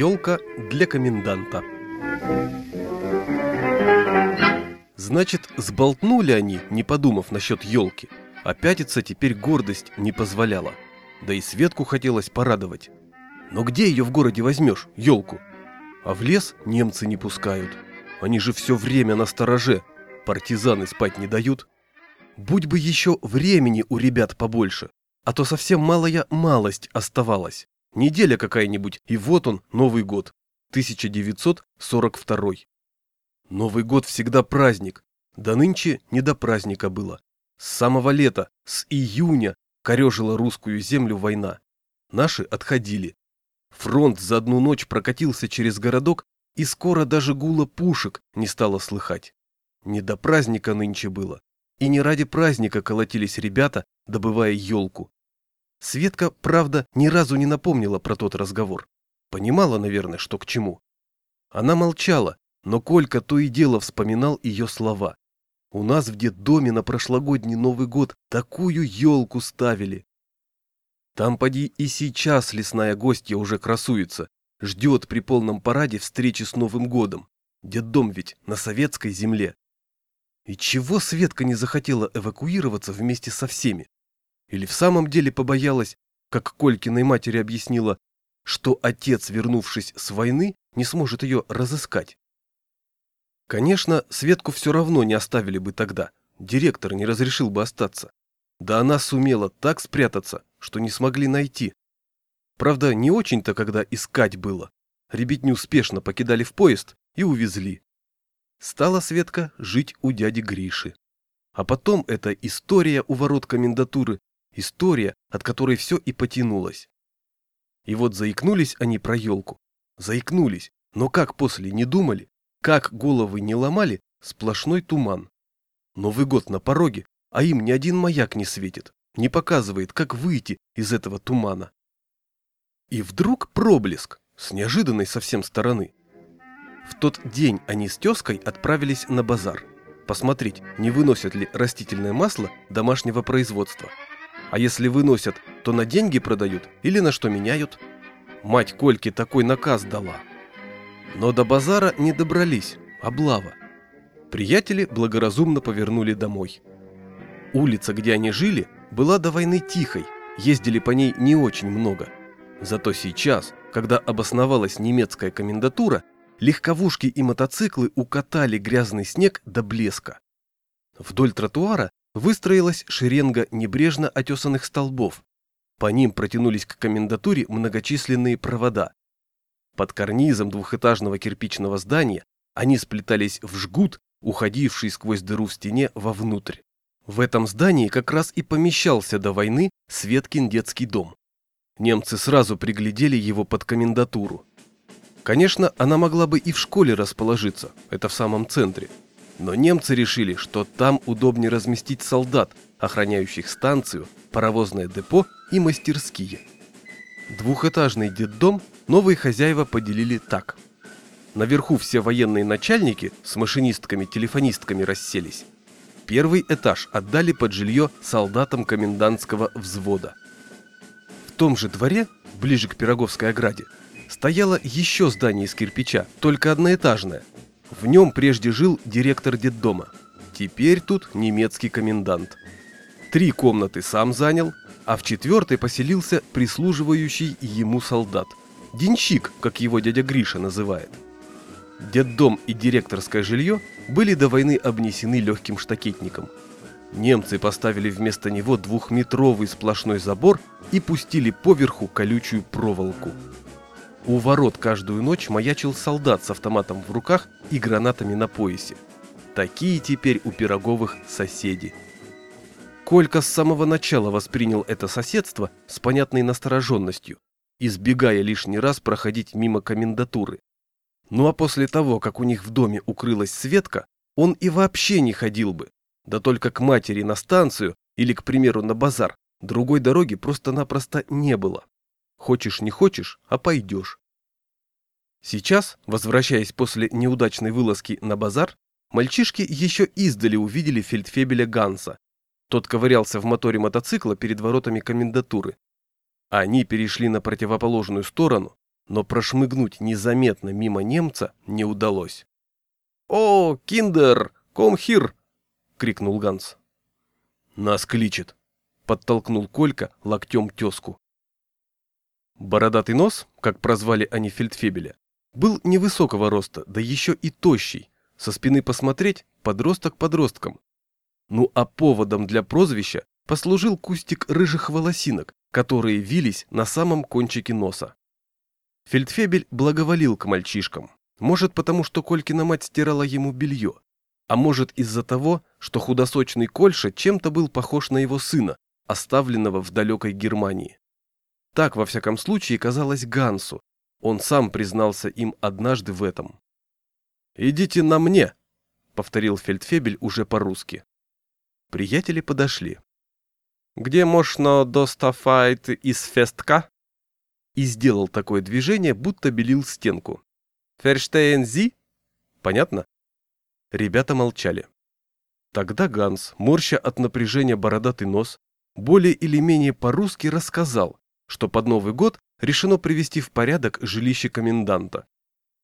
Елка для коменданта. Значит, сболтнули они, не подумав насчет елки. А пятиться теперь гордость не позволяла. Да и Светку хотелось порадовать. Но где ее в городе возьмешь, елку? А в лес немцы не пускают. Они же все время на стороже. Партизаны спать не дают. Будь бы еще времени у ребят побольше, а то совсем малая малость оставалась. Неделя какая-нибудь, и вот он, Новый год. 1942. Новый год всегда праздник. Да нынче не до праздника было. С самого лета, с июня, корежила русскую землю война. Наши отходили. Фронт за одну ночь прокатился через городок, и скоро даже гула пушек не стало слыхать. Не до праздника нынче было. И не ради праздника колотились ребята, добывая елку. Светка, правда, ни разу не напомнила про тот разговор. Понимала, наверное, что к чему. Она молчала, но Колька то и дело вспоминал ее слова. «У нас в детдоме на прошлогодний Новый год такую елку ставили». Там поди и сейчас лесная гостья уже красуется, ждет при полном параде встречи с Новым годом. Детдом ведь на советской земле. И чего Светка не захотела эвакуироваться вместе со всеми? Или в самом деле побоялась, как Колькиной матери объяснила, что отец, вернувшись с войны, не сможет ее разыскать? Конечно, Светку все равно не оставили бы тогда, директор не разрешил бы остаться. Да она сумела так спрятаться, что не смогли найти. Правда, не очень-то, когда искать было. Ребятню успешно покидали в поезд и увезли. Стала Светка жить у дяди Гриши. А потом эта история у ворот комендатуры История, от которой все и потянулось. И вот заикнулись они про елку. Заикнулись, но как после не думали, как головы не ломали, сплошной туман. Новый год на пороге, а им ни один маяк не светит, не показывает, как выйти из этого тумана. И вдруг проблеск, с неожиданной совсем стороны. В тот день они с тезкой отправились на базар. Посмотреть, не выносят ли растительное масло домашнего производства. А если выносят, то на деньги продают или на что меняют? Мать Кольки такой наказ дала. Но до базара не добрались, облава. Приятели благоразумно повернули домой. Улица, где они жили, была до войны тихой, ездили по ней не очень много. Зато сейчас, когда обосновалась немецкая комендатура, легковушки и мотоциклы укатали грязный снег до блеска. Вдоль тротуара выстроилась шеренга небрежно отесанных столбов. По ним протянулись к комендатуре многочисленные провода. Под карнизом двухэтажного кирпичного здания они сплетались в жгут, уходивший сквозь дыру в стене вовнутрь. В этом здании как раз и помещался до войны Светкин детский дом. Немцы сразу приглядели его под комендатуру. Конечно, она могла бы и в школе расположиться, это в самом центре. Но немцы решили, что там удобнее разместить солдат, охраняющих станцию, паровозное депо и мастерские. Двухэтажный детдом новые хозяева поделили так. Наверху все военные начальники с машинистками-телефонистками расселись. Первый этаж отдали под жилье солдатам комендантского взвода. В том же дворе, ближе к Пироговской ограде, стояло еще здание из кирпича, только одноэтажное, в нем прежде жил директор детдома. Теперь тут немецкий комендант. Три комнаты сам занял, а в четвертой поселился прислуживающий ему солдат. Денщик, как его дядя Гриша называет. Детдом и директорское жилье были до войны обнесены легким штакетником. Немцы поставили вместо него двухметровый сплошной забор и пустили поверху колючую проволоку. У ворот каждую ночь маячил солдат с автоматом в руках и гранатами на поясе. Такие теперь у Пироговых соседи. Колька с самого начала воспринял это соседство с понятной настороженностью, избегая лишний раз проходить мимо комендатуры. Ну а после того, как у них в доме укрылась Светка, он и вообще не ходил бы. Да только к матери на станцию или, к примеру, на базар другой дороги просто-напросто не было. Хочешь не хочешь, а пойдешь. Сейчас, возвращаясь после неудачной вылазки на базар, мальчишки еще издали увидели фельдфебеля Ганса. Тот ковырялся в моторе мотоцикла перед воротами комендатуры. Они перешли на противоположную сторону, но прошмыгнуть незаметно мимо немца не удалось. «О, киндер, ком хир!» — крикнул Ганс. «Нас кличет!» — подтолкнул Колька локтем тезку. Бородатый нос, как прозвали они фельдфебеля, был невысокого роста, да еще и тощий. Со спины посмотреть – подросток подростком. Ну а поводом для прозвища послужил кустик рыжих волосинок, которые вились на самом кончике носа. Фельдфебель благоволил к мальчишкам. Может, потому что Колькина мать стирала ему белье. А может, из-за того, что худосочный Кольша чем-то был похож на его сына, оставленного в далекой Германии. Так, во всяком случае, казалось Гансу. Он сам признался им однажды в этом. «Идите на мне!» — повторил Фельдфебель уже по-русски. Приятели подошли. «Где можно доставать из фестка?» И сделал такое движение, будто белил стенку. «Ферштейн зи?» Понятно? Ребята молчали. Тогда Ганс, морща от напряжения бородатый нос, более или менее по-русски рассказал, что под Новый год решено привести в порядок жилище коменданта.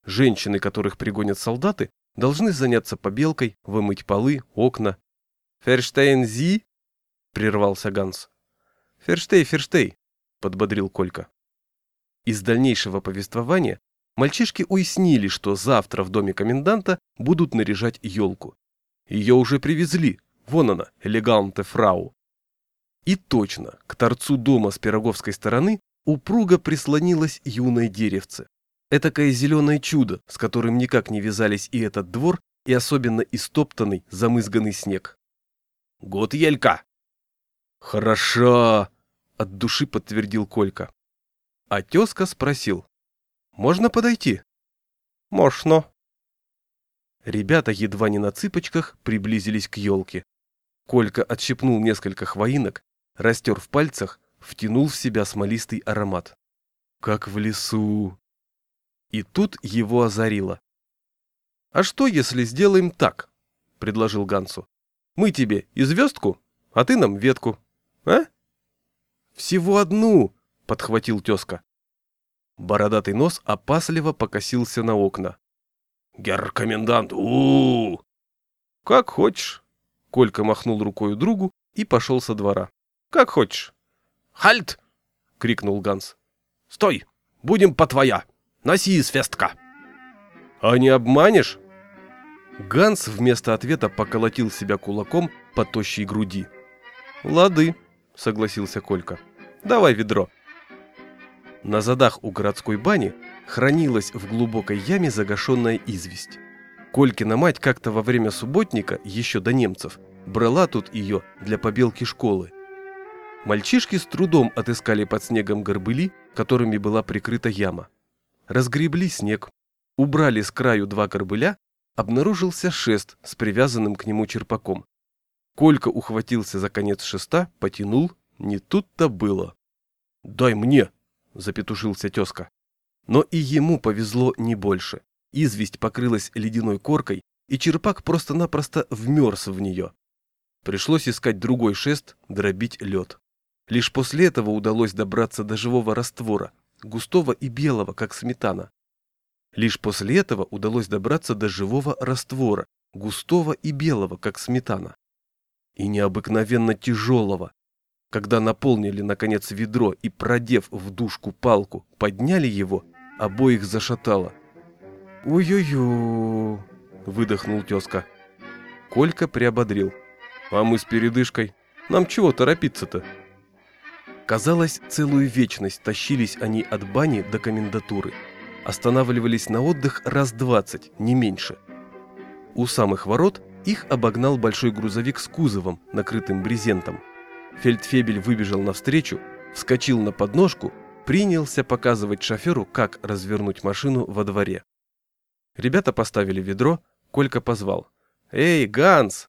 Женщины, которых пригонят солдаты, должны заняться побелкой, вымыть полы, окна. «Ферштейн зи?» – прервался Ганс. «Ферштей, ферштей!» – подбодрил Колька. Из дальнейшего повествования мальчишки уяснили, что завтра в доме коменданта будут наряжать елку. Ее уже привезли, вон она, элеганте фрау. И точно, к торцу дома с пироговской стороны упруго прислонилось юное деревце. Этакое зеленое чудо, с которым никак не вязались и этот двор, и особенно истоптанный, замызганный снег. «Год елька!» «Хороша!» — от души подтвердил Колька. А тезка спросил. «Можно подойти?» «Можно». Ребята едва не на цыпочках приблизились к елке. Колька отщипнул несколько хвоинок, растер в пальцах, втянул в себя смолистый аромат. Как в лесу. И тут его озарило. «А что, если сделаем так?» — предложил Гансу. «Мы тебе и звездку, а ты нам ветку. А?» «Всего одну!» — подхватил тезка. Бородатый нос опасливо покосился на окна. «Герр комендант, у, -у, -у «Как хочешь!» Колька махнул рукой другу и пошел со двора. Как хочешь. Хальт! крикнул Ганс. Стой! Будем по твоя! Носи из! А не обманешь? Ганс вместо ответа поколотил себя кулаком по тощей груди. «Лады», — согласился Колька. «Давай ведро». На задах у городской бани хранилась в глубокой яме загашенная известь. Колькина мать как-то во время субботника, еще до немцев, брала тут ее для побелки школы. Мальчишки с трудом отыскали под снегом горбыли, которыми была прикрыта яма. Разгребли снег, убрали с краю два горбыля, обнаружился шест с привязанным к нему черпаком. Колька ухватился за конец шеста, потянул, не тут-то было. «Дай мне!» – запетушился тезка. Но и ему повезло не больше. Известь покрылась ледяной коркой, и черпак просто-напросто вмерз в нее. Пришлось искать другой шест, дробить лед. Лишь после этого удалось добраться до живого раствора, густого и белого, как сметана. Лишь после этого удалось добраться до живого раствора, густого и белого, как сметана. И необыкновенно тяжелого. Когда наполнили, наконец, ведро и, продев в душку палку, подняли его, обоих зашатало. «Ой-ой-ой!» – выдохнул тезка. Колька приободрил. «А мы с передышкой. Нам чего торопиться-то?» Казалось, целую вечность тащились они от бани до комендатуры. Останавливались на отдых раз двадцать, не меньше. У самых ворот их обогнал большой грузовик с кузовом, накрытым брезентом. Фельдфебель выбежал навстречу, вскочил на подножку, принялся показывать шоферу, как развернуть машину во дворе. Ребята поставили ведро, Колька позвал. «Эй, Ганс!»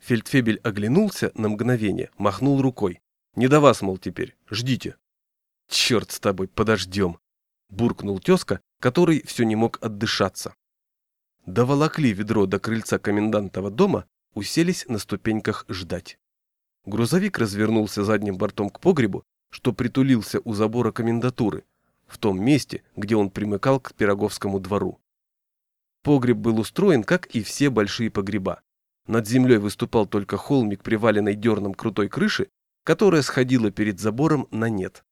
Фельдфебель оглянулся на мгновение, махнул рукой. Не до вас, мол, теперь. Ждите. Черт с тобой, подождем. Буркнул тезка, который все не мог отдышаться. Доволокли ведро до крыльца комендантова дома, уселись на ступеньках ждать. Грузовик развернулся задним бортом к погребу, что притулился у забора комендатуры. в том месте, где он примыкал к Пироговскому двору. Погреб был устроен, как и все большие погреба. Над землей выступал только холмик, приваленный дерном крутой крыши, которая сходила перед забором на нет.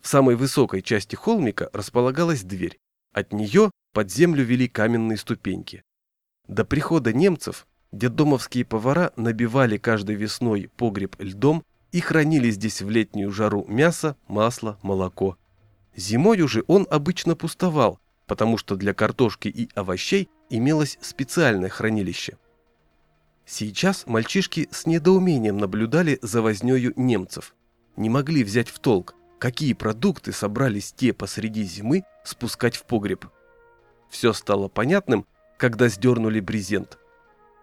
В самой высокой части холмика располагалась дверь. От нее под землю вели каменные ступеньки. До прихода немцев детдомовские повара набивали каждой весной погреб льдом и хранили здесь в летнюю жару мясо, масло, молоко. Зимой уже он обычно пустовал, потому что для картошки и овощей имелось специальное хранилище. Сейчас мальчишки с недоумением наблюдали за вознёю немцев. Не могли взять в толк, какие продукты собрались те посреди зимы спускать в погреб. Все стало понятным, когда сдернули брезент.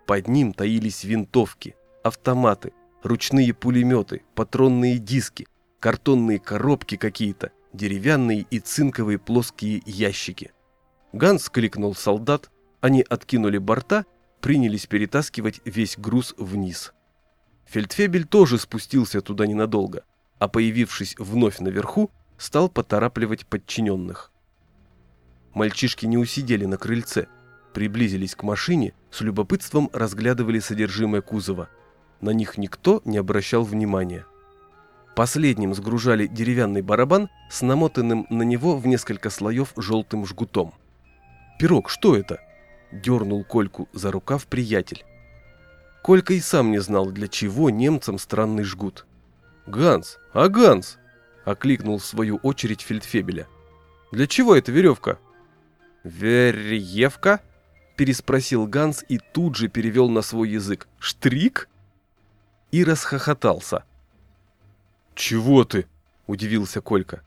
Под ним таились винтовки, автоматы, ручные пулеметы, патронные диски, картонные коробки какие-то, деревянные и цинковые плоские ящики. Ганс кликнул солдат, они откинули борта, принялись перетаскивать весь груз вниз. Фельдфебель тоже спустился туда ненадолго, а появившись вновь наверху, стал поторапливать подчиненных. Мальчишки не усидели на крыльце, приблизились к машине, с любопытством разглядывали содержимое кузова. На них никто не обращал внимания. Последним сгружали деревянный барабан с намотанным на него в несколько слоев желтым жгутом. «Пирог, что это?» – дернул Кольку за рукав приятель. Колька и сам не знал, для чего немцам странный жгут. «Ганс! А Ганс!» – окликнул в свою очередь фельдфебеля. «Для чего эта веревка?» «Веревка?» – переспросил Ганс и тут же перевел на свой язык. «Штрик?» И расхохотался. «Чего ты?» – удивился Колька.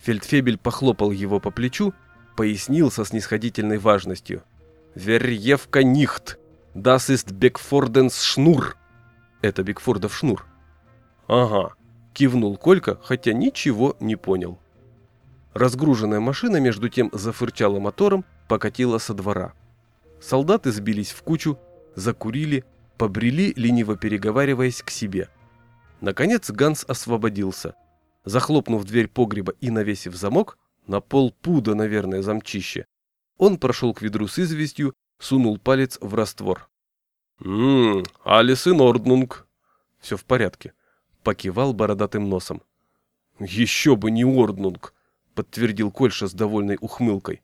Фельдфебель похлопал его по плечу, пояснил со снисходительной важностью. «Веревка нихт! Das ist Бекфорденс шнур!» Это Бекфордов шнур. «Ага», – кивнул Колька, хотя ничего не понял. Разгруженная машина между тем зафырчала мотором, покатила со двора. Солдаты сбились в кучу, закурили, побрели, лениво переговариваясь к себе – Наконец Ганс освободился. Захлопнув дверь погреба и навесив замок, на пол пуда, наверное, замчище, он прошел к ведру с известью, сунул палец в раствор. «Ммм, Алис и Норднунг!» «Все в порядке», — покивал бородатым носом. «Еще бы не Орднунг!» — подтвердил Кольша с довольной ухмылкой.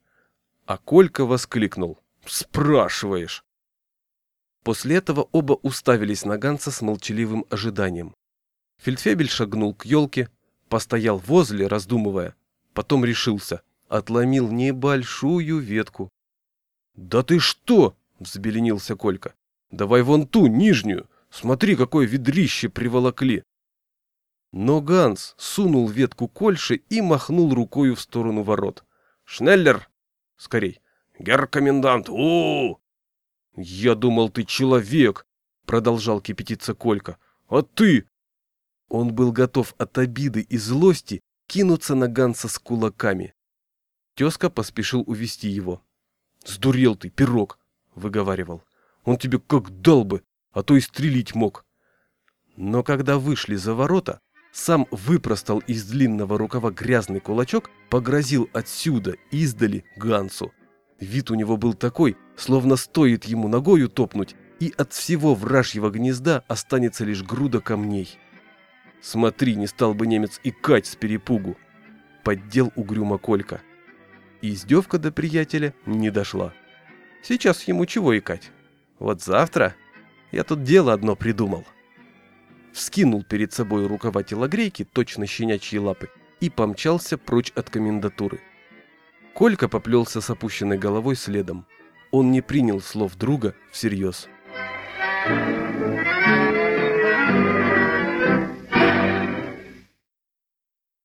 А Колька воскликнул. «Спрашиваешь!» После этого оба уставились на Ганса с молчаливым ожиданием. Фельдфебель шагнул к елке, постоял возле, раздумывая, потом решился, отломил небольшую ветку. «Да ты что?» — взбеленился Колька. «Давай вон ту, нижнюю, смотри, какое ведрище приволокли!» Но Ганс сунул ветку Кольши и махнул рукою в сторону ворот. «Шнеллер!» «Скорей!» «Герр комендант! у, -у, -у «Я думал, ты человек!» — продолжал кипятиться Колька. «А ты? Он был готов от обиды и злости кинуться на Ганса с кулаками. Тезка поспешил увести его. «Сдурел ты, пирог!» — выговаривал. «Он тебе как дал бы, а то и стрелить мог!» Но когда вышли за ворота, сам выпростал из длинного рукава грязный кулачок, погрозил отсюда, издали, Гансу. Вид у него был такой, словно стоит ему ногою топнуть, и от всего вражьего гнезда останется лишь груда камней. Смотри, не стал бы немец икать с перепугу. Поддел угрюмо Колька. Издевка до приятеля не дошла. Сейчас ему чего икать? Вот завтра я тут дело одно придумал. Вскинул перед собой рукава телогрейки, точно щенячьи лапы, и помчался прочь от комендатуры. Колька поплелся с опущенной головой следом. Он не принял слов друга всерьез. Thank you.